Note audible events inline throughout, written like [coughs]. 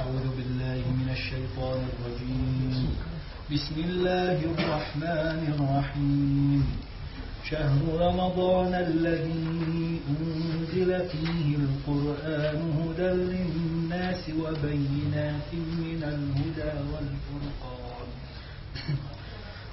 أعوذ بالله من الشيطان الرجيم. بسم الله الرحمن الرحيم. شهر رمضان الذي أنزل فيه القرآن هدى للناس وبينات من الهدى والفرقان.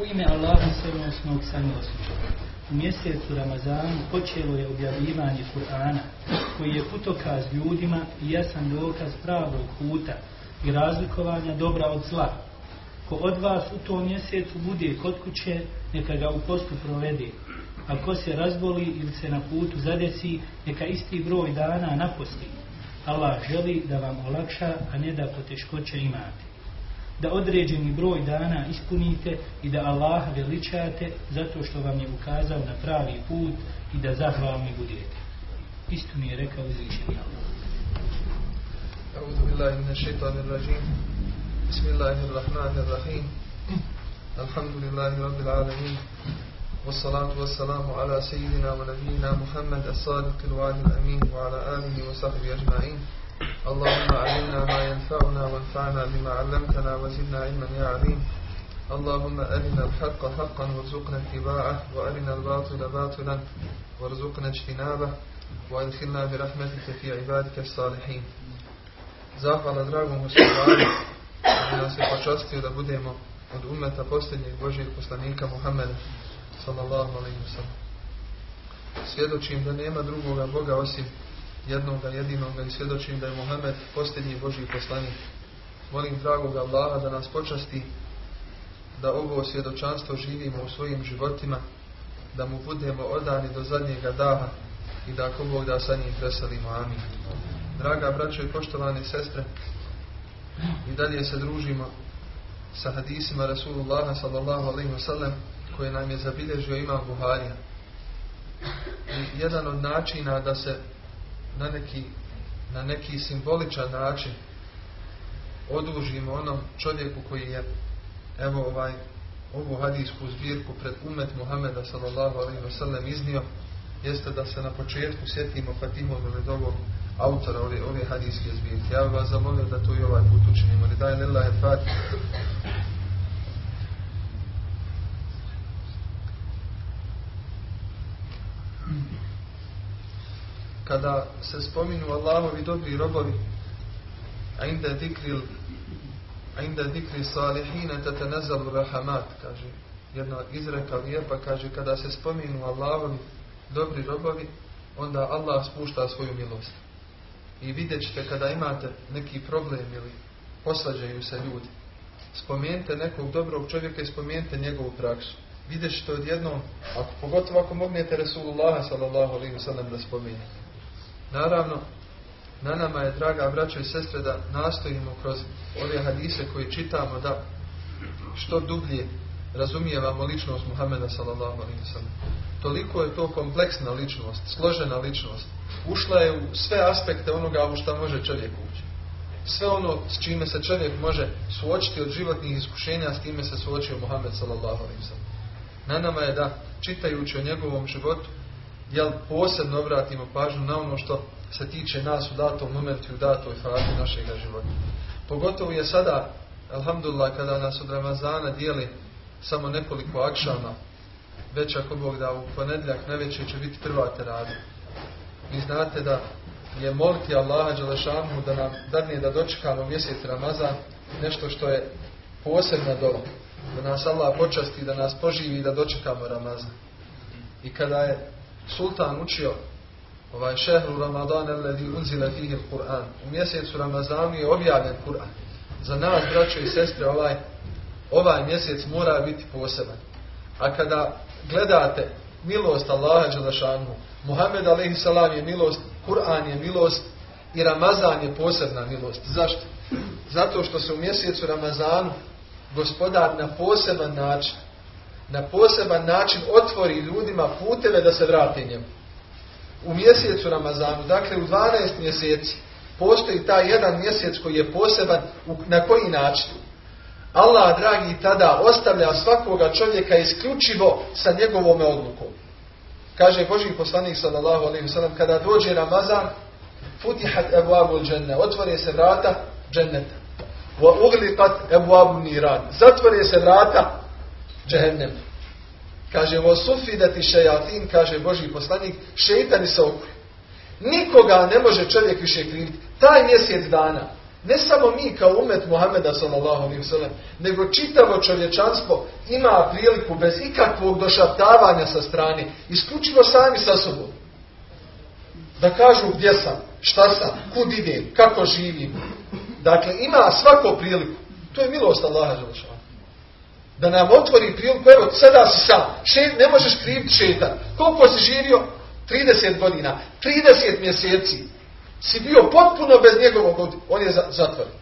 U ime Allaha svemoćnog samilosnog. U mjesecu Ramazanu počelo je objavljivanje Kur'ana, koji je putokaz ljudima i jasan dokaz pravog puta i razlikovanja dobra od zla. Ko od vas u tom mjesecu bude kod kuće, neka ga u postu provede. A ko se razboli ili se na putu zadesi, neka isti broj dana naposti. Allah želi da vam olakša, a ne da poteškoće imate da određeni broj dana ispunite i da Allaha veličate zato što vam je ukazao na pravi put i da zahvalni budete. Isto mi je rekao uzvišeni Allah. أعوذ بالله من الشيطان الرجيم بسم الله الرحمن الرحيم الحمد لله رب العالمين والصلاة والسلام على سيدنا ونبينا محمد الصادق الوعد الأمين وعلى آله وصحبه أجمعين اللهم علمنا ما ينفعنا وانفعنا بما علمتنا وزدنا علما يا عليم اللهم أرنا الحق حقا وارزقنا اتباعه وأرنا الباطل باطلا وارزقنا اجتنابه وادخلنا برحمتك في عبادك الصالحين Zahvala dragom gospodaru da nas je počastio da budemo od umeta posljednjeg Božijeg poslanika Muhammeda sallallahu alaihi wasallam. Svjedočim da nema drugoga Boga osim jednoga jedinoga i svjedočim da je Muhammed posljednji Božji poslanik. Molim dragog Allaha da nas počasti da ovo svjedočanstvo živimo u svojim životima, da mu budemo odani do zadnjega daha i da ako Bog da sa njim preselimo. Amin. Draga braćo i poštovane sestre, i dalje se družimo sa hadisima Rasulullaha sallallahu alaihi wasallam koje nam je zabilježio Imam Buharija. I jedan od načina da se na neki, na neki simboličan način odužimo onom čovjeku koji je evo ovaj ovu hadijsku zbirku pred umet Muhameda sallallahu alaihi wasallam iznio jeste da se na početku sjetimo Fatihom ili ovog autora ove, ove hadijske zbirke. Ja bih vas zamolio da to i ovaj put učinimo. Daj lillahi fatih. Kada se spominu Allahovi dobri robovi, a inda dikril a inda dikri salihina tatanazzalu rahamat, kaže jedna izreka lijepa, kaže kada se spominu Allahovi dobri robovi, onda Allah spušta svoju milost. I vidjet ćete kada imate neki problem ili posađaju se ljudi. Spomenite nekog dobrog čovjeka i spomenite njegovu praksu. Vidjet ćete odjednom, ako, pogotovo ako mognete Rasulullah sallallahu alaihi wasallam da spomenete. Naravno, na nama je, draga braćo i sestre, da nastojimo kroz ove hadise koje čitamo da što dublje razumijevamo ličnost Muhameda sallallahu. Toliko je to kompleksna ličnost, složena ličnost. Ušla je u sve aspekte onoga u što može čovjek ući. Sve ono s čime se čovjek može suočiti od životnih iskušenja, s time se suočio Muhammed sallallahu. Na nama je da, čitajući o njegovom životu, jel posebno obratimo pažnju na ono što se tiče nas u datom momentu i u datoj fazi našeg života. Pogotovo je sada, alhamdulillah, kada nas od Ramazana dijeli samo nekoliko akšama, već ako Bog da u ponedljak najveće će biti prva terada. Vi znate da je moliti Allaha Đelešanu da nam dadne da dočekamo mjesec Ramazan nešto što je posebna dola. Da nas Allah počasti, da nas poživi i da dočekamo Ramazan. I kada je sultan učio ovaj šehru Ramadan alladhi unzila fihi al-Qur'an. U mjesecu Ramazanu je objavljen Kur'an. Za nas, braćo i sestre, ovaj, ovaj mjesec mora biti poseban. A kada gledate milost Allaha Đelešanu, Muhammed a.s. je milost, Kur'an je milost I Ramazan je posebna milost. Zašto? Zato što se u mjesecu Ramazanu gospodar na poseban način na poseban način otvori ljudima puteve da se vrati njemu. U mjesecu Ramazanu, dakle u 12 mjeseci, postoji taj jedan mjesec koji je poseban, na koji način? Allah, dragi, tada ostavlja svakoga čovjeka isključivo sa njegovom odlukom. Kaže Boži poslanik sallallahu alaihi sallam, kada dođe Ramazan, futihat ebu abu dženne, otvore se vrata dženneta. Wa ugliqat ebu abu niran, zatvore se vrata džehennem. Kaže, vo sufidati šejatin, kaže Boži poslanik, šeitani se okuje. Nikoga ne može čovjek više kriviti. Taj mjesec dana, ne samo mi kao umet Muhameda sallallahu nego čitavo čovječanstvo ima priliku bez ikakvog došaptavanja sa strane, isključivo sami sa sobom. Da kažu gdje sam, šta sam, kud idem, kako živim. Dakle, ima svako priliku. To je milost Allaha Da nam otvori priliku, evo, sada si sam, ne možeš kriviti šetan. Koliko si živio? 30 godina, 30 mjeseci si bio potpuno bez njegovog, on je zatvoren.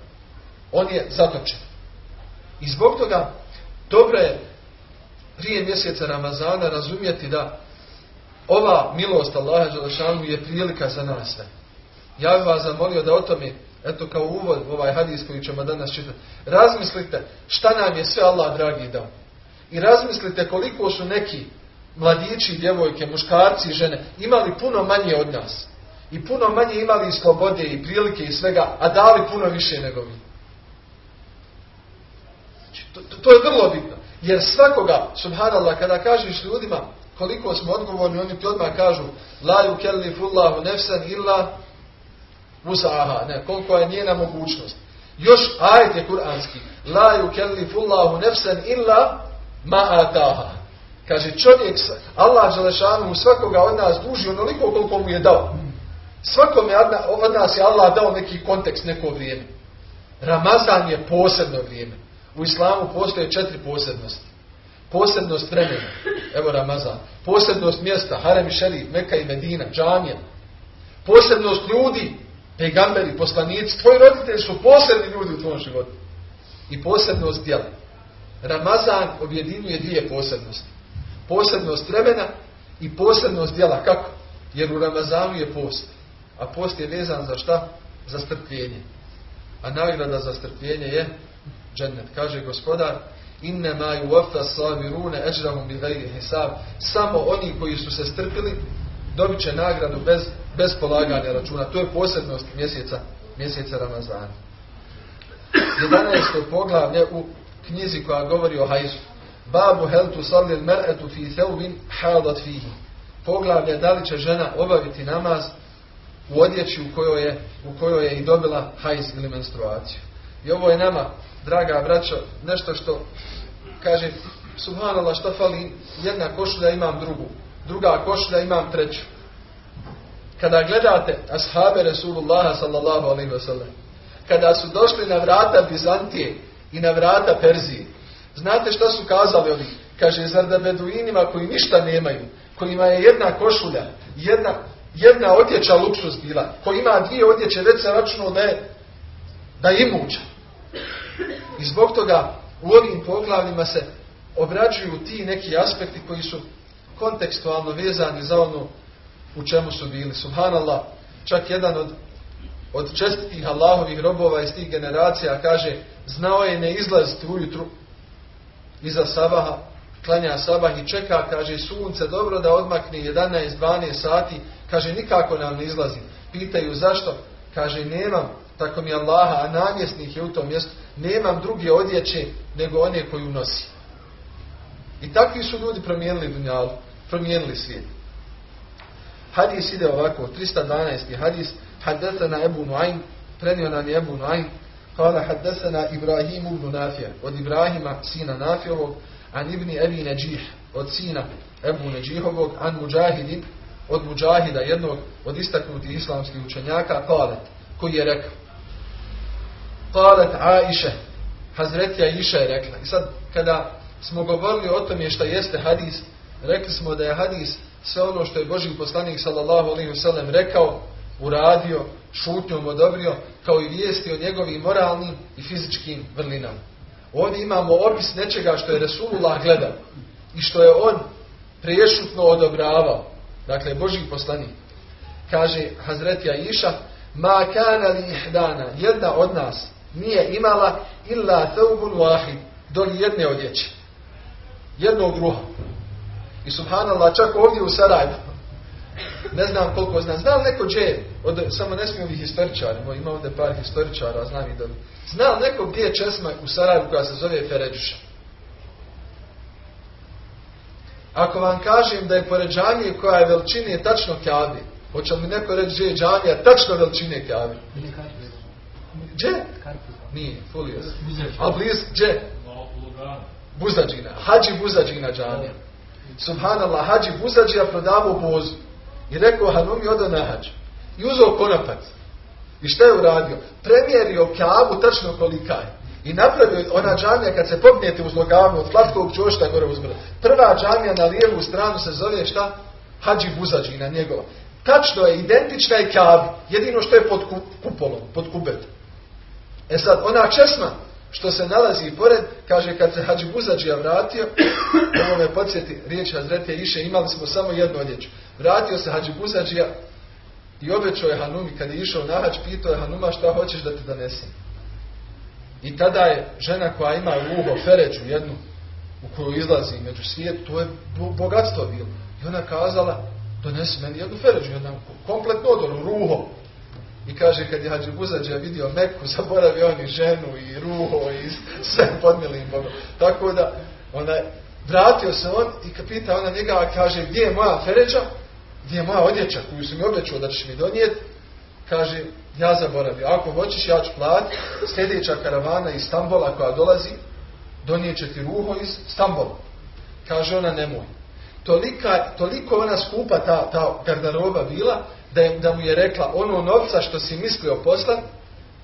On je zatočen. I zbog toga dobro je prije mjeseca Ramazana razumjeti da ova milost Allaha Đelešanu je prilika za nas sve. Ja bih vas zamolio da o tome, eto kao uvod ovaj hadis koji ćemo danas čitati, razmislite šta nam je sve Allah dragi dao. I razmislite koliko su neki mladići, djevojke, muškarci i žene imali puno manje od nas. I puno manje imali slobode i prilike i svega, a dali puno više nego mi. Znači, to, to, je vrlo bitno. Jer svakoga, subhanallah, kada kažeš ljudima koliko smo odgovorni, oni ti odmah kažu la yukellifullahu nefsan illa musaha, ne, koliko je njena mogućnost. Još ajet je kuranski. La yukellifullahu nefsan illa ma ataha. Kaže čovjek, Allah Želešanu svakoga od nas duži onoliko koliko mu je dao. Svakome od nas je Allah dao neki kontekst, neko vrijeme. Ramazan je posebno vrijeme. U islamu postoje četiri posebnosti. Posebnost vremena, evo Ramazan. Posebnost mjesta, Harem i Šerif, Meka i Medina, Džamija. Posebnost ljudi, pegamberi, poslanici. Tvoji roditelji su posebni ljudi u tvojom životu. I posebnost djela. Ramazan objedinjuje dvije posebnosti. Posebnost vremena i posebnost djela. Kako? Jer u Ramazanu je post. A post je vezan za šta? Za strpljenje. A nagrada za strpljenje je džennet. Kaže gospodar, inne ma yuwaffa sabirune ajrahum bi hisab. Samo oni koji su se strpili dobit će nagradu bez, bez polaganja računa. To je posebnost mjeseca, mjeseca Ramazana. 11. poglavlje u knjizi koja govori o hajzu. Babu hel tu salli mer'etu fi theubin hadat fihi. Poglavlje da li će žena obaviti namaz u odjeći u kojoj je, u kojoj je i dobila hajz ili menstruaciju. I ovo je nama, draga braćo, nešto što kaže, subhanallah šta fali, jedna košulja imam drugu, druga košulja imam treću. Kada gledate ashabe Resulullaha sallallahu alaihi wa kada su došli na vrata Bizantije i na vrata Perzije, znate šta su kazali oni? Kaže, zar da beduinima koji ništa nemaju, kojima je jedna košulja, jedna jedna odjeća luksus bila, ko ima dvije odjeće, već se računao da je, da je imuća. I zbog toga u ovim poglavljima se obrađuju ti neki aspekti koji su kontekstualno vezani za ono u čemu su bili. Subhanallah, čak jedan od, od čestitih Allahovih robova iz tih generacija kaže, znao je ne izlaziti ujutru iza sabaha, klanja sabah i čeka, kaže, sunce dobro da odmakne 11-12 sati, Kaže, nikako nam ne izlazi. Pitaju zašto? Kaže, nemam, tako mi Allaha, a namjesnih je u tom mjestu, nemam druge odjeće nego one koju nosi. I takvi su ljudi promijenili dunjalu, promijenili svijet. Hadis ide ovako, 312. hadis, haddesana Ebu Nuaym, prenio nam je Ebu Nuaym, kala haddesana Ibrahim ibn Nafija, od Ibrahima, sina Nafijovog, an ibni Ebi Neđih, od sina Ebu Neđihovog, an Mujahidin, od muđahida, jednog od istaknutih islamskih učenjaka, Kalet, koji je rekao, Kalet Aisha, Hazretja Iša je rekla. I sad, kada smo govorili o tome što jeste hadis, rekli smo da je hadis sve ono što je Boži poslanik sallallahu alaihi wasallam rekao uradio, šutnjom odobrio, kao i vijesti o njegovim moralnim i fizičkim vrlinama. Ovdje imamo opis nečega što je Resulullah gledao i što je on priješutno odobravao. Dakle, Boži poslanik. Kaže Hazretija Iša, ma kana li ihdana, jedna od nas nije imala illa taubun wahid, doli jedne odjeće. Jednog ruha. I subhanallah, čak ovdje u Sarajevu, ne znam koliko znam, znam neko gdje, od, samo ne smijem ovih historičara, ima ovdje par historičara, znam i da Znam neko gdje je česma u Sarajevu koja se zove Feređuša. Ako vam kažem da je pored džamije koja je veličine tačno Kjabi, hoće li mi neko reći gdje je džamija tačno veličine Kjabi? Gdje? Nije, fulio. A bliz, gdje? Buzađina. Hadži Buzađina džamija. Subhanallah, Hadži Buzađija prodavao bozu. I rekao Hanumi odo na hađ. I uzeo konopac. I šta je uradio? Premjerio Kjabu tačno kolika je. I napravio ona džamija kad se popnijete uz Logavnu od Flatkovog čošta gore uzbrdo. Prva džamija na lijevu stranu se zove šta? Hadži Buzađina njegova. Tačno je, identična je Kjabi. Jedino što je pod kupolom, pod kubetom. E sad, ona česma što se nalazi pored, kaže kad se Hadži Buzađija vratio, [coughs] ovo me podsjeti, riječ Hazreti Iše, imali smo samo jednu odjeću. Vratio se Hadži Buzađija i obećao je Hanumi, kad je išao na hađ, pitao je Hanuma šta hoćeš da ti donesem. I tada je žena koja ima ruho, feređu jednu, u koju izlazi među svijet, to je bogatstvo bilo. I ona kazala, donesi meni jednu feređu, jednu kompletnu odoru, ruho. I kaže, kad je Hadži Buzađa vidio Meku, [laughs] zaboravio on i ženu, i ruho, i sve podmilim Bogom. Tako da, ona, vratio se on i kad pita ona njega, kaže, gdje je moja feređa? Gdje je moja odjeća koju sam mi obećao da ćeš mi donijeti? Kaže, ja zaboravio. Ako hoćeš, ja ću platiti. Sljedeća karavana iz Stambola koja dolazi, donijet će ti ruho iz Stambola. Kaže ona, nemoj. Tolika, toliko ona skupa ta, ta garderoba bila, da, je, da mu je rekla, ono novca što si mislio poslat,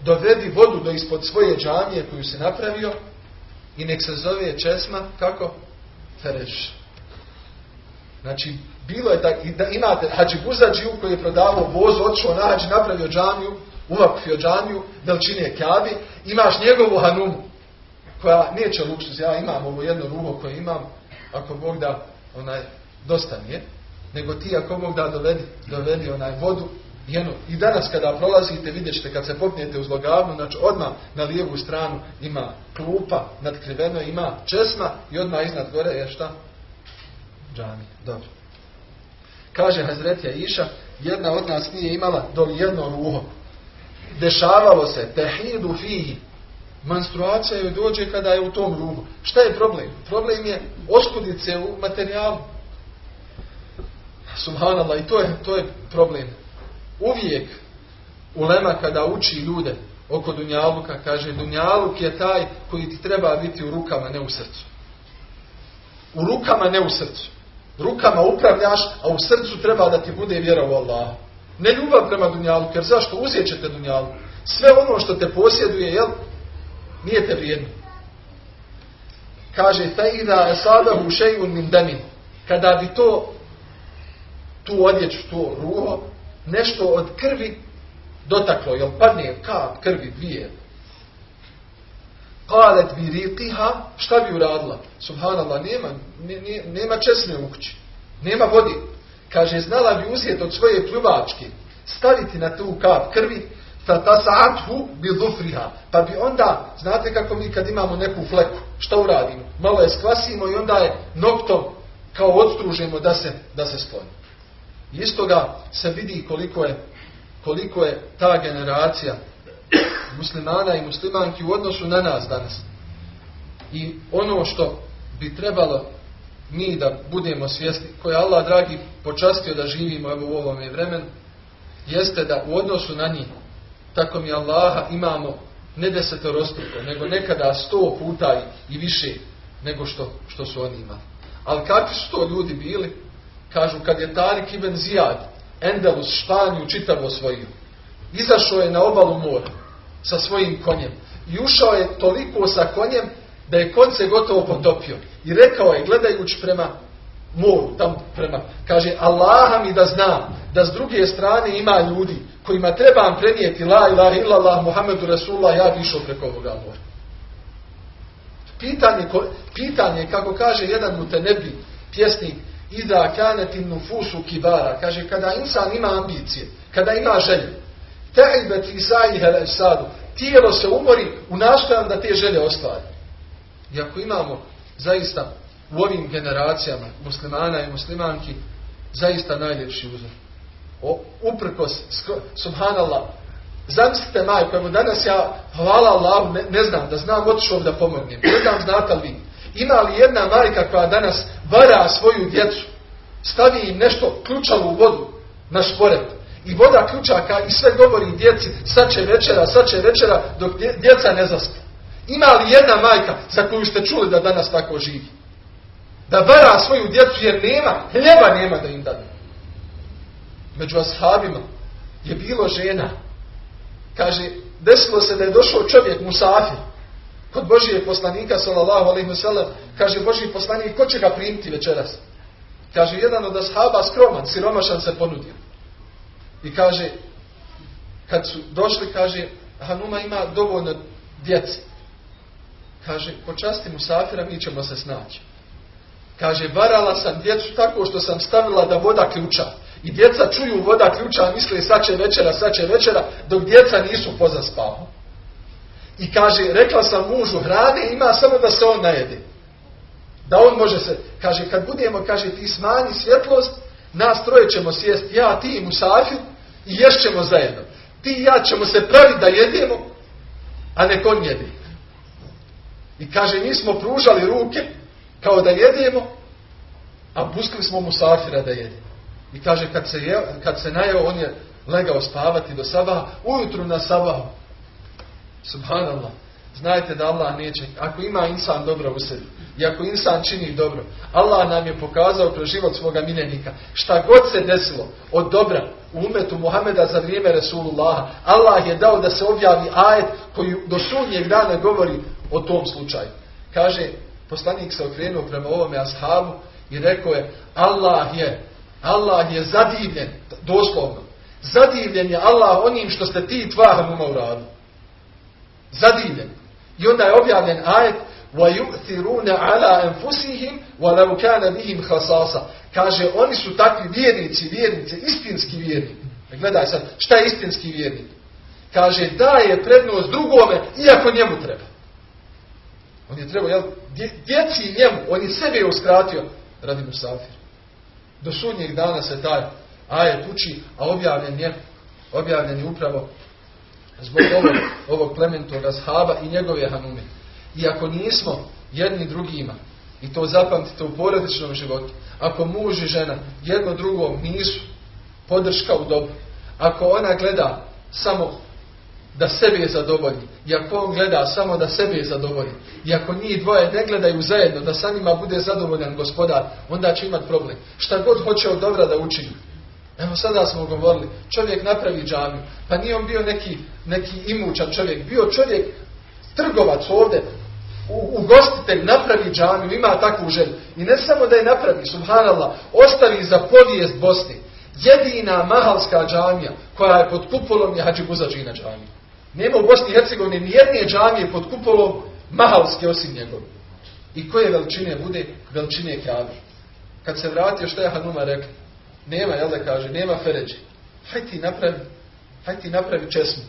dovedi vodu do ispod svoje džamije koju si napravio i nek se zove česma, kako? Fereš. Znači, bilo je tako, da imate Hadži Buzađiju koji je prodavao voz, otišao na Hadži, napravio džamiju, uvakfio džamiju, veličine kjavi, imaš njegovu hanumu, koja neće luksuz, ja imam ovo jedno ruho koje imam, ako Bog da, onaj, dosta nije, nego ti ako Bog da dovedi, dovedi onaj vodu, jedno, i danas kada prolazite, vidjet ćete kad se popnijete uz Logavnu, znači odmah na lijevu stranu ima klupa, nadkriveno ima česma i odmah iznad gore je šta? Džami. Dobro. Kaže Hazretja Iša, jedna od nas nije imala doli jedno ruho. Dešavalo se, tehidu fihi, menstruacija joj dođe kada je u tom ruhu. Šta je problem? Problem je oskudice u materijalu. Subhanallah, i to je, to je problem. Uvijek ulema kada uči ljude oko Dunjaluka, kaže Dunjaluk je taj koji ti treba biti u rukama, ne u srcu. U rukama, ne u srcu. Rukama upravljaš, a u srcu treba da ti bude vjera u Allah. Ne ljubav prema Dunjaluku, jer zašto? Uzjet ćete. Sve ono što te posjeduje, jel? Nije te vrijedno. Kaže, fejda esadahu šejun min. Kada bi to, tu odjeću, to ruho, nešto od krvi dotaklo, jel padne kap krvi dvije. Kalet bi riqiha, šta bi uradila? Subhanallah, nema, nema česme u kući. Nema vodi. Kaže, znala bi uzeti od svoje pljuvačke, staviti na tu kap krvi, fatasathu bi dhufriha. Pa bi onda, znate kako mi kad imamo neku fleku, šta uradimo? Malo je skvasimo i onda je noktom kao odstružemo da se, da se skloni. Isto ga se vidi koliko je, koliko je ta generacija muslimana i muslimanki u odnosu na nas danas. I ono što bi trebalo mi da budemo svjesni, koje Allah dragi počastio da živimo evo u ovome vremenu, jeste da u odnosu na njih, tako mi Allaha imamo ne desetorostruko, nego nekada sto puta i, više nego što, što su oni imali. Ali kakvi su to ljudi bili? Kažu, kad je Tarik ibn Zijad, Endelus, Španiju, čitavo osvojio. Izašao je na obalu mora sa svojim konjem. I ušao je toliko sa konjem da je konce gotovo potopio. I rekao je, gledajući prema moru, tam prema, kaže, Allaha mi da znam da s druge strane ima ljudi kojima trebam prenijeti la ilaha illallah Muhammedu Rasulullah, ja bi išao preko ovoga mora. Pitanje, pitanje, kako kaže jedan mutenebi, pjesnik, Ida kanetin nufusu kibara, kaže, kada insan ima ambicije, kada ima želje, ta'ibet fi sa'iha sadu, tijelo se umori u nastojanju da te želje ostvari. I ako imamo zaista u ovim generacijama muslimana i muslimanki zaista najljepši uzor. O, uprkos, subhanallah, zamislite majko, evo danas ja, hvala Allahu, ne, ne znam, da znam otišao da pomognem. Ne znam, znate li vi, ima li jedna majka koja danas vara svoju djecu, stavi im nešto ključalo u vodu na šporet i voda ključaka i sve govori djeci, sad će večera, sad će večera, dok djeca ne zaspe. Ima li jedna majka za koju ste čuli da danas tako živi? Da vara svoju djecu jer nema, hljeba nema da im dade. Među ashabima je bilo žena. Kaže, desilo se da je došao čovjek musafir kod Božije poslanika sallallahu alejhi ve sellem, kaže Božji poslanik ko će ga primiti večeras? Kaže jedan od ashaba skroman, siromašan se ponudio. I kaže kad su došli kaže Hanuma ima dovoljno djece. Kaže, počasti mu safira, mi ćemo se snaći. Kaže, varala sam djecu tako što sam stavila da voda ključa. I djeca čuju voda ključa, misle sad će večera, sad će večera, dok djeca nisu pozaspava. I kaže, rekla sam mužu, hrane ima samo da se on najede. Da on može se, kaže, kad budemo, kaže, ti smanji svjetlost, nas troje ćemo sjesti, ja, ti i Musafir, i ješćemo zajedno. Ti i ja ćemo se praviti da jedemo, a nek on jedi. I kaže, mi smo pružali ruke kao da jedemo, a pustili smo mu safira da jede. I kaže, kad se, je, kad se najeo, on je legao spavati do sabaha, ujutru na sabahu. Subhanallah. Znajte da Allah neće, ako ima insan dobro u sebi, i ako insan čini dobro, Allah nam je pokazao kroz život svoga miljenika, šta god se desilo od dobra u umetu Muhameda za vrijeme Resulullaha, Allah je dao da se objavi ajet koji do sudnjeg dana govori o tom slučaju. Kaže, poslanik se okrenuo prema ovome ashabu i rekao je, Allah je, Allah je zadivljen, doslovno, zadivljen je Allah onim što ste ti tva hanuma uradili Zadivljen. I onda je objavljen ajet وَيُؤْثِرُونَ عَلَىٰ أَنفُسِهِمْ وَلَوْ كَانَ بِهِمْ خَسَاسًا Kaže, oni su takvi vjernici, vjernice, istinski vjernik. Gledaj sad, šta je istinski vjernik? Kaže, daje prednost drugome, iako njemu treba. On je trebao, jel, djeci njemu, on je sebe je uskratio radi Musafir. Do sudnjeg dana se taj ajet uči, a objavljen je, objavljen je upravo zbog ovog, ovog plementog ashaba i njegove hanume. I ako nismo jedni drugima, i to zapamtite u porodičnom životu, ako muž i žena jedno drugom nisu podrška u dobu, ako ona gleda samo da sebe je zadovolji, i ako on gleda samo da sebe je zadovolji, i ako njih dvoje ne gledaju zajedno, da sa njima bude zadovoljan gospodar, onda će imati problem. Šta god hoće od dobra da učini. Evo sada smo govorili, čovjek napravi džamiju, pa nije on bio neki, neki imućan čovjek, bio čovjek trgovac ovdje, ugostitelj napravi džamiju, ima takvu želju. I ne samo da je napravi, subhanallah, ostavi za povijest Bosni. Jedina mahalska džamija koja je pod kupolom je Hadži Buzađina džamija. Nema u Bosni i Hercegovini ni jedne džamije pod kupolom mahalske osim njegove. I koje veličine bude? Veličine Kjavi. Kad se vratio što je Hanuma rekla? Nema, jel da kaže, nema Feređi. Haj ti napravi, haj ti napravi česmu.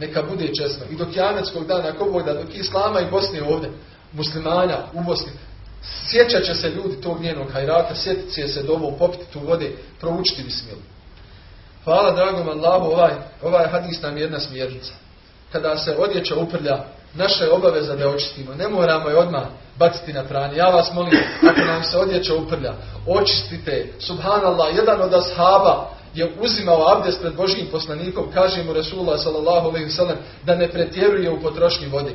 Neka bude česma. I do kjametskog dana, ako Bog dok Islama i Bosne ovdje, muslimanja u Bosni, sjećat će se ljudi tog njenog hajrata, sjetit će se dovo, popiti tu vode, proučiti bismilu. Hvala dragom Allahu, ovaj, ovaj hadis nam je jedna smjernica. Kada se odjeća uprlja, naša je obaveza da je očistimo. Ne moramo je odmah baciti na pranje. Ja vas molim, ako nam se odjeća uprlja, očistite. Subhanallah, jedan od ashaba je uzimao abdest pred Božijim poslanikom, kaže mu ve sellem da ne pretjeruje u potrošnji vode.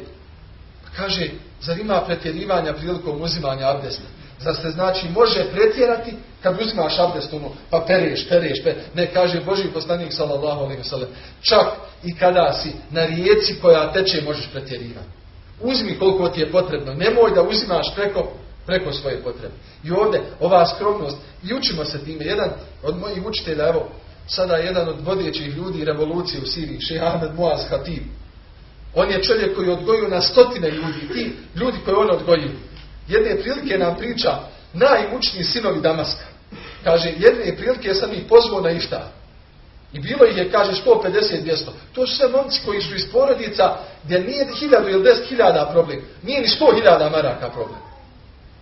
Pa kaže, zar ima pretjerivanja prilikom uzimanja abdesta? Zar se znači može pretjerati kad uzimaš abdest ono, pa pereš, pereš, pereš. Ne, kaže Božji poslanik sellem, čak i kada si na rijeci koja teče možeš pretjerivati. Uzmi koliko ti je potrebno, nemoj da uzimaš preko preko svoje potrebe. I ovdje ova skromnost, i učimo se time. Jedan od mojih učitelja, evo, sada jedan od vodećih ljudi revolucije u Siriji, Šeha Ahmed Muaz Hatib. On je čovjek koji odgojio na stotine ljudi, ti ljudi koji on odgojio. Jedne prilike nam priča najimućniji sinovi Damaska. Kaže, jedne prilike sam ih pozvao na išta. I bilo ih je, kaže, 150-200. To su sve momci koji su iz porodica gdje nije hiljadu ili deset hiljada problem. Nije ni sto hiljada maraka problem.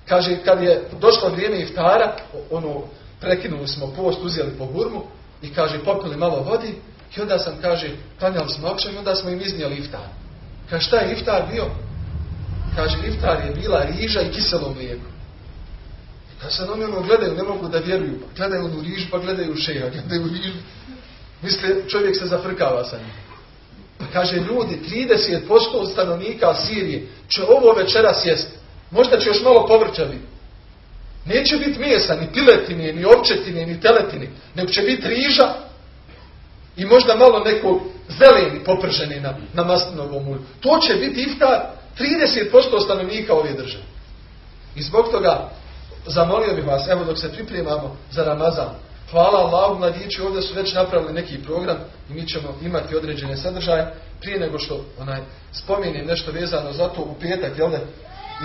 Kaže, kad je došlo vrijeme iftara, ono, prekinuli smo post, uzeli po hurmu i kaže, popili malo vodi i onda sam, kaže, klanjali smo okšem i onda smo im iznijeli iftar. Kaže, šta je iftar bio? Kaže, iftar je bila riža i kiselo mlijeko. Kad sad oni ono gledaju, ne mogu da vjeruju. Pa gledaju onu rižu, pa gledaju šeha, gledaju rižu. Misle, čovjek se zafrkava sa njim. Pa kaže, ljudi, 30% stanovnika Sirije će ovo večera sjesti. Možda će još malo povrća biti. Neće biti mjesa, ni piletine, ni ovčetine, ni teletine, nego će biti riža i možda malo neko zeleni poprženi na, na maslinovom ulju. To će biti iftar 30% stanovnika ove države. I zbog toga zamolio bih vas, evo dok se pripremamo za Ramazan, hvala Allahu, mladići ovdje su već napravili neki program i mi ćemo imati određene sadržaje prije nego što onaj spomenem nešto vezano za to u petak, jel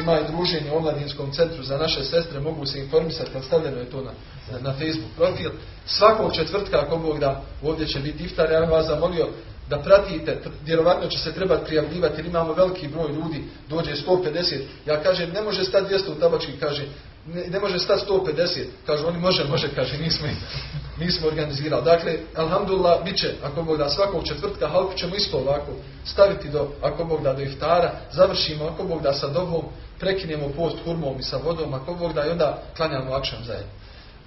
ima i druženje u omladinskom centru za naše sestre, mogu se informisati, kad stavljeno je to na, na, na Facebook profil. Svakog četvrtka, ako Bog da, ovdje će biti iftar, ja bih vas zamolio da pratite, vjerovatno će se trebati prijavljivati, jer imamo veliki broj ljudi, dođe 150, ja kažem, ne može stati 200 u tabački, kaže, ne, ne može stati 150, kažu oni može, može, kaže, nismo, nismo organizirali. Dakle, alhamdulillah, bit će, ako Bog da, svakog četvrtka, halku ćemo isto ovako staviti do, ako Bog da, do iftara, završimo, ako Bog da, sa dobom, prekinemo post hurmom i sa vodom, ako Bog da, i onda klanjamo akšam zajedno.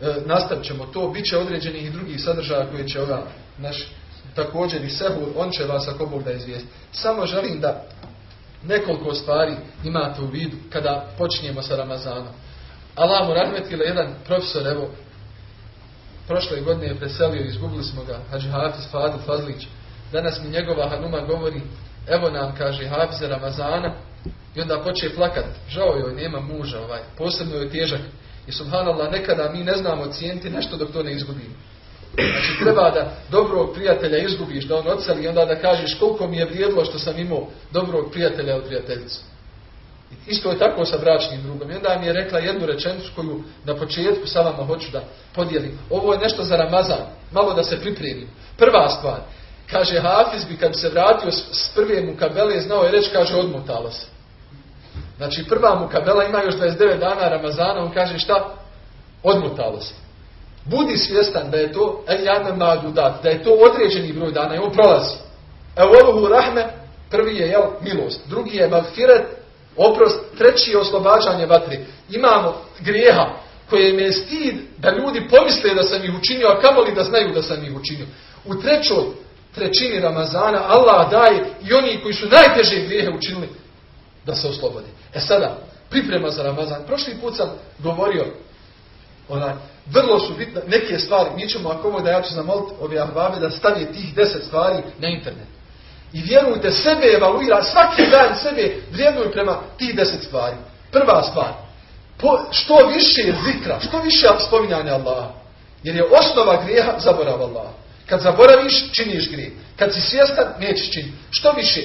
E, nastavit ćemo to, bit će određenih i drugih sadržaja koji će ova naš također i Sehur, on će vas ako Bog da izvijesti. Samo želim da nekoliko stvari imate u vidu kada počinjemo sa Ramazanom. Allah mu rahmetila jedan profesor, evo, prošle godine je preselio, izgubili smo ga, Hadži Hafiz Fazlić. Danas mi njegova Hanuma govori, evo nam, kaže, Hafize Ramazana, i onda poče plakat. Žao joj, nema muža, ovaj, posebno je težak. I subhanallah, nekada mi ne znamo cijeniti nešto dok to ne izgubimo. Znači treba da dobrog prijatelja izgubiš, da on odseli i onda da kažeš koliko mi je vrijedilo što sam imao dobrog prijatelja od prijateljicu. Isto je tako sa bračnim drugom. I onda mi je rekla jednu rečenicu koju na početku sa vama hoću da podijelim. Ovo je nešto za Ramazan, malo da se pripremim. Prva stvar, kaže Hafiz bi kad se vratio s prve mu kabele znao je reći, kaže odmotalo se. Znači prva mu kabela ima još 29 dana Ramazana, on kaže šta? Odmotalo se. Budi svjestan da je to eljana madudat, da je to određeni broj dana i on prolazi. Evo rahme, prvi je jel, milost, drugi je magfiret, oprost, treći je oslobađanje vatri. Imamo grijeha koje me je stid da ljudi pomisle da sam ih učinio, a kamoli da znaju da sam ih učinio. U trećoj trećini Ramazana Allah daje i oni koji su najteže grijehe učinili da se oslobodi. E sada, priprema za Ramazan. Prošli put sam govorio onaj, vrlo su bitne neke stvari. Mi ćemo, ako ovo da ja ću zamoliti ove ahbabe da stane tih deset stvari na internet. I vjerujte, sebe evaluira, svaki dan sebe vrijednuju prema tih deset stvari. Prva stvar, po, što više zikra, što više spominjanja Allaha. Jer je osnova grijeha zaborav Allaha. Kad zaboraviš, činiš grijeh. Kad si svjestan, nećeš činiti. Što više,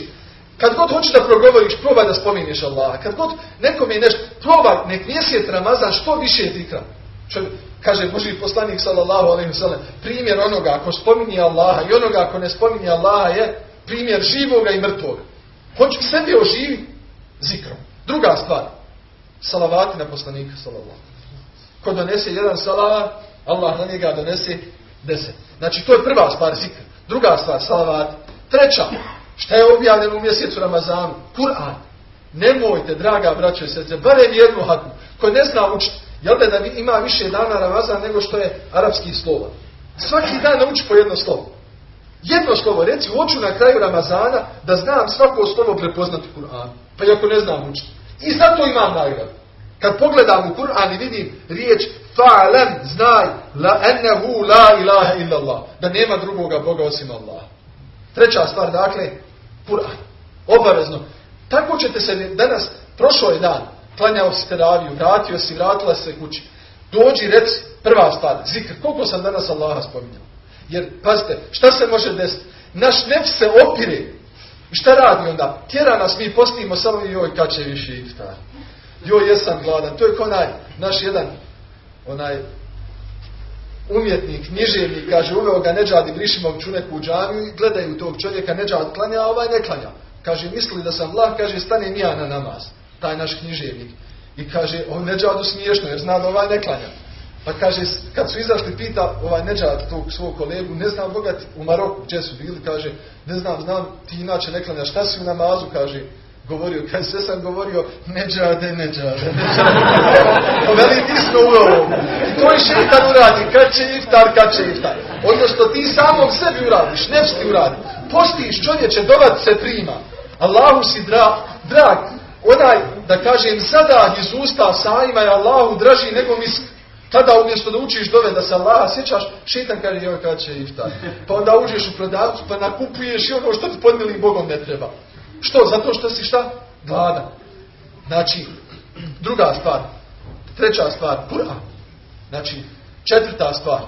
kad god hoćeš da progovoriš, probaj da spominješ Allaha. Kad god nekom je nešto, probaj, nek mjesec Ramazan, što više zikra. Čovjek, kaže Boži poslanik sallallahu alejhi ve sellem, primjer onoga ako spominje Allaha i onoga ako ne spominje Allaha je primjer živoga i mrtvoga. Hoće sebe oživi zikrom. Druga stvar, salavati na poslanika sallallahu. Ko donese jedan salavat, Allah na njega donese deset. Znači to je prva stvar zikr. Druga stvar, salavati. Treća, šta je objavljeno u mjesecu Ramazanu? Kur'an. Nemojte, draga braćo i srce, barem jednu hatmu. Ko ne zna učiti, Jel da, ima više dana Ramazan nego što je arapski slova? Svaki dan nauči po jedno slovo. Jedno slovo, reci, hoću na kraju Ramazana da znam svako slovo prepoznati u Kur'anu. Pa ako ne znam učiti. I zato imam nagradu. Kad pogledam u Kur'an i vidim riječ fa'alam, znaj, la ennehu la ilaha illa Allah. Da nema drugoga Boga osim Allah. Treća stvar, dakle, Kur'an. Obavezno. Tako ćete se danas, prošao je dan, klanjao si teraviju, vratio si, vratila se kući. Dođi, reci, prva stvar, zikr, koliko sam danas Allaha spominjao. Jer, pazite, šta se može desiti? Naš nef se opire. Šta radi onda? Tjera nas, mi postimo samo i joj, kad će više iftar. Joj, jesam gladan. To je kao onaj, naš jedan, onaj, umjetnik, književnik, kaže, uveo ga Neđad i Brišimov čuneku u i gledaju tog čovjeka, Neđad klanja, a ovaj ne klanja. Kaže, misli da sam vlah, kaže, stane ja na namaz, taj naš književnik. I kaže, o Neđadu smiješno, jer zna da ovaj ne klanja. Pa kaže, kad su izašli, pita ovaj Neđad tog svog kolegu, ne znam bogat u Maroku, gdje su bili, kaže, ne znam, znam, ti inače ne klanjaš, šta si u namazu, kaže, govorio, kad [laughs] sve sam govorio, neđade, neđade, neđade. [laughs] Veli, ti smo u ovom. I to i šeitan uradi, kad će iftar, kad će iftar. Odnosno, ti samom sebi uradiš, nefsti uradi. Postiš čovječe, dovat se prima. Allahu si drag, drag. Onaj, da kažem, sada iz usta sajima je Allahu draži nego misk. Tada umjesto da učiš dove da se Allaha sjećaš, šitan kaže joj kad će iftar. Pa onda uđeš u prodavcu pa nakupuješ i ono što ti podmili Bogom ne treba. Što? Zato što si šta? Gladan. Znači, druga stvar. Treća stvar, Kur'an. Znači, četvrta stvar,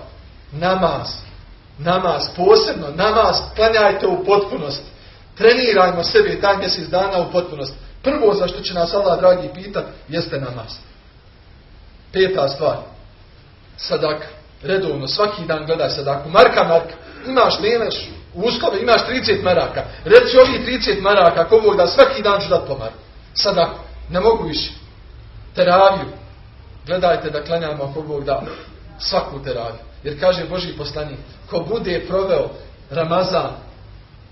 namaz. Namaz, posebno namaz, klanjajte u potpunosti. Trenirajmo sebi taj mjesec dana u potpunosti. Prvo za što će nas Allah dragi pita, jeste namaz. Peta stvar, sadaka. Redovno, svaki dan gledaj sadaku. Marka, Marka, imaš, nemaš, u uskove imaš 30 maraka. Reci ovih 30 maraka, ako da svaki dan ću dat po marku. Sadaku, ne mogu više. Teraviju. Gledajte da klanjamo ako Bog da svaku teraviju. Jer kaže Boži poslanik, ko bude proveo Ramazan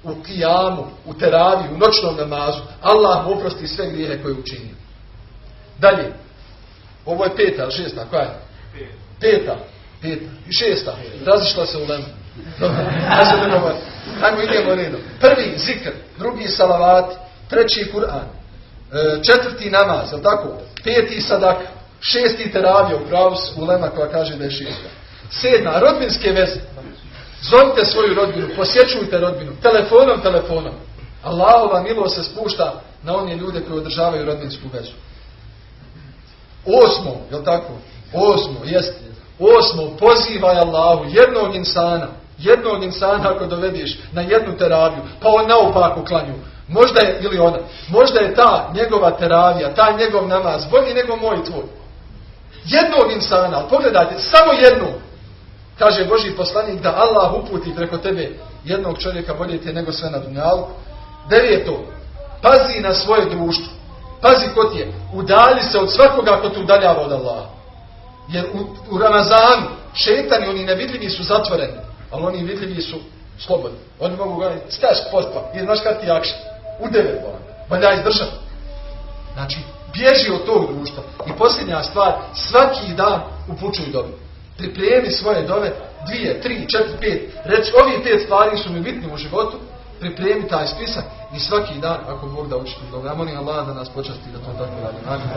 u kijamu, u teraviju, u noćnom namazu, Allah mu oprosti sve grijehe koje učinio. Dalje. Ovo je peta, šesta, koja je? Peta. Peta. I šesta. Razišla se u lemu. Ajmo idemo redom. Prvi zikr, drugi salavat, treći Kur'an, e, četvrti namaz, je tako? Peti sadak, šesti teravija u pravu ulema koja kaže da je šesta. Sedma, rodbinske veze. Zovite svoju rodbinu, posjećujte rodbinu, telefonom, telefonom. Allahova milost se spušta na one ljude koji održavaju rodbinsku vezu. Osmo, je tako? Osmo, jeste. Osmo, pozivaj Allahu jednog insana, jednog insana ako dovediš na jednu teraviju, pa on naopako klanju. Možda je, ili ona, možda je ta njegova teravija, taj njegov namaz, bolji nego moj tvoj. Jednog insana, pogledajte, samo jednog. Kaže Boži poslanik da Allah uputi preko tebe jednog čovjeka bolje ti nego sve na dunjalu. je to? Pazi na svoje društvo. Pazi ko ti je. Udalji se od svakoga ko te udaljava od Allaha. Jer u, u Ramazanu šetani, oni nevidljivi su zatvoreni, ali oni vidljivi su slobodni. Oni mogu gledati, staš pospa, i znaš kad ti jakši. U devet bolan. Valja izdržati. Znači, bježi od tog društva. I posljednja stvar, svaki dan upučuj dobi. Pripremi svoje dove, dvije, tri, četiri, pet. Reći, ovi pet stvari su mi bitni u životu, pripremi taj spisak i svaki dan, ako Bog da učiti dobro. Ja molim Allah da nas počasti da to tako radi. Amin.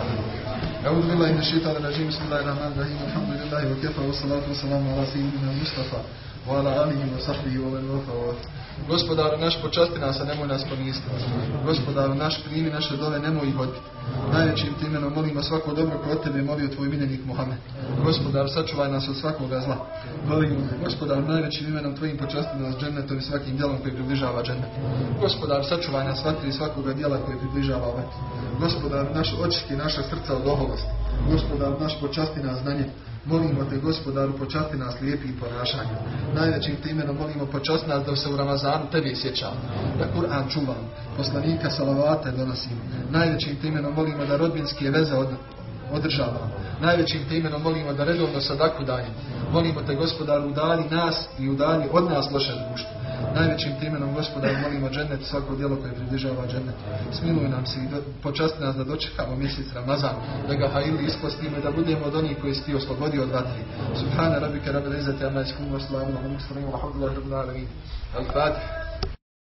أعوذ بالله من الشيطان الرجيم بسم الله الرحمن الرحيم الحمد لله وكفى والصلاة والسلام على سيدنا المصطفى وعلى آله وصحبه ومن وفى Gospodaru naš počasti nas, a nemoj nas poniziti. Gospodaru naš primi naše dole, nemoj ih odbiti. Najvećim ti imenom molimo svako dobro koje tebe molio tvoj miljenik Muhammed. Gospodaru sačuvaj nas od svakoga zla. Molimo gospodaru najvećim imenom tvojim počasti nas džennetom i svakim djelom koji približava džennet. Gospodaru sačuvaj nas vatri svakoga djela koji približava vatri. Gospodaru naš očiki naša srca od oholosti. Gospodaru naš počasti nas znanje. Molimo te gospodaru počasti nas lijepih ponašanja. Najvećim te imenom molimo počasti nas da se u Ramazanu tebi sjećamo. Da Kur'an čuvamo. Poslanika salavate donosimo. Najvećim te imenom molimo da rodbinske veze od. Najvećim te imenom molimo da redovno sadaku dajemo. Molimo te gospodaru udali nas i udali od nas loše društvo. Najvećim imenom gospodaru molimo džennet svako djelo koje približava džennet. Smiluj nam se i počasti nas da dočekamo mjesec Ramazan, da ga hajili ispostimo da budemo od onih koji si ti oslobodio od vatri. Subhana rabbika rabbil izzati amma salamun ala al-mursalin walhamdulillahi rabbil alamin. Al-Fatiha.